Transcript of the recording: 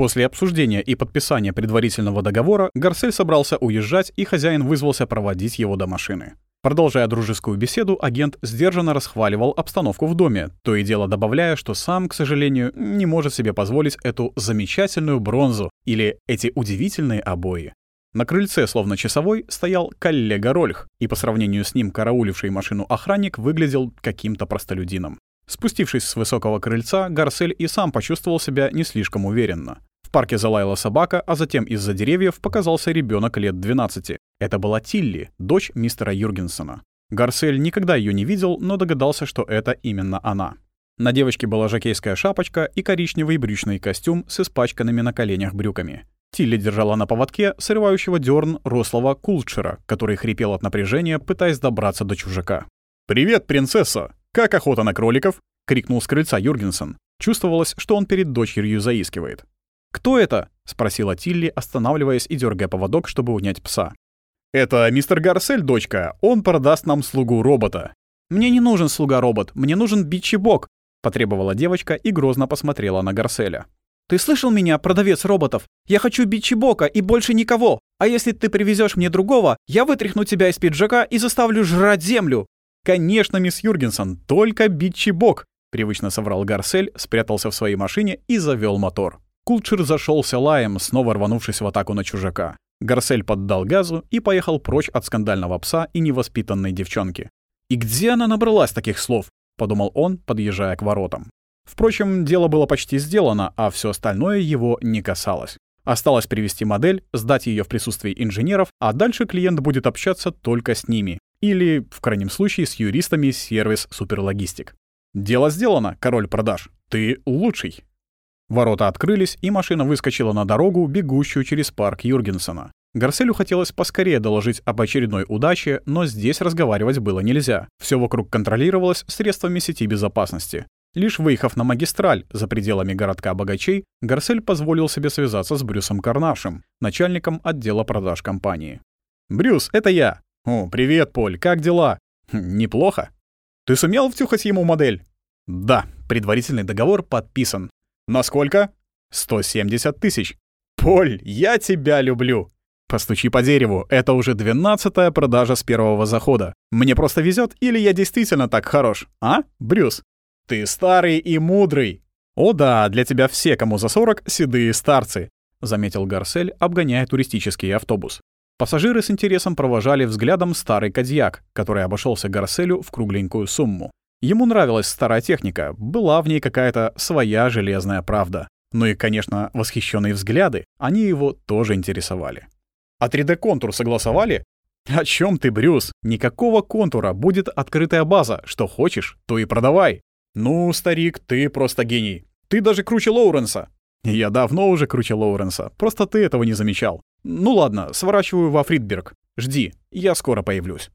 После обсуждения и подписания предварительного договора Гарсель собрался уезжать, и хозяин вызвался проводить его до машины. Продолжая дружескую беседу, агент сдержанно расхваливал обстановку в доме, то и дело добавляя, что сам, к сожалению, не может себе позволить эту замечательную бронзу или эти удивительные обои. На крыльце, словно часовой, стоял коллега Рольх, и по сравнению с ним карауливший машину охранник выглядел каким-то простолюдином. Спустившись с высокого крыльца, Гарсель и сам почувствовал себя не слишком уверенно. В парке залаяла собака, а затем из-за деревьев показался ребенок лет 12. Это была Тилли, дочь мистера Юргенсона. Гарсель никогда ее не видел, но догадался, что это именно она. На девочке была жакейская шапочка и коричневый брючный костюм с испачканными на коленях брюками. Тилли держала на поводке срывающего дерн рослого кулчера, который хрипел от напряжения, пытаясь добраться до чужака. «Привет, принцесса! Как охота на кроликов?» — крикнул с крыльца Юргенсон. Чувствовалось, что он перед дочерью заискивает. «Кто это?» — спросила Тилли, останавливаясь и дергая поводок, чтобы унять пса. «Это мистер Гарсель, дочка. Он продаст нам слугу-робота». «Мне не нужен слуга-робот, мне нужен бичи-бок», — потребовала девочка и грозно посмотрела на Гарселя. «Ты слышал меня, продавец роботов? Я хочу бичи-бока и больше никого. А если ты привезешь мне другого, я вытряхну тебя из пиджака и заставлю жрать землю». «Конечно, мисс Юргенсон, только бичи-бок», — привычно соврал Гарсель, спрятался в своей машине и завел мотор. Кулчер зашелся лаем, снова рванувшись в атаку на чужака. Гарсель поддал газу и поехал прочь от скандального пса и невоспитанной девчонки. «И где она набралась таких слов?» — подумал он, подъезжая к воротам. Впрочем, дело было почти сделано, а все остальное его не касалось. Осталось привести модель, сдать ее в присутствии инженеров, а дальше клиент будет общаться только с ними. Или, в крайнем случае, с юристами сервис Суперлогистик. Дело сделано, король продаж. Ты лучший. Ворота открылись, и машина выскочила на дорогу, бегущую через парк Юргенсона. Гарселю хотелось поскорее доложить об очередной удаче, но здесь разговаривать было нельзя. Все вокруг контролировалось средствами сети безопасности. Лишь выехав на магистраль за пределами городка богачей, Гарсель позволил себе связаться с Брюсом Карнавшем, начальником отдела продаж компании. «Брюс, это я!» «О, привет, Поль, как дела?» «Хм, «Неплохо». «Ты сумел втюхать ему модель?» «Да, предварительный договор подписан. «Насколько?» «170 тысяч». «Поль, я тебя люблю!» «Постучи по дереву, это уже двенадцатая продажа с первого захода. Мне просто везет, или я действительно так хорош, а, Брюс?» «Ты старый и мудрый!» «О да, для тебя все, кому за 40, седые старцы», — заметил Гарсель, обгоняя туристический автобус. Пассажиры с интересом провожали взглядом старый Кадьяк, который обошелся Гарселю в кругленькую сумму. Ему нравилась старая техника, была в ней какая-то своя железная правда. Ну и, конечно, восхищенные взгляды, они его тоже интересовали. А 3D-контур согласовали? О чем ты, Брюс? Никакого контура, будет открытая база. Что хочешь, то и продавай. Ну, старик, ты просто гений. Ты даже круче Лоуренса. Я давно уже круче Лоуренса, просто ты этого не замечал. Ну ладно, сворачиваю во Фридберг. Жди, я скоро появлюсь.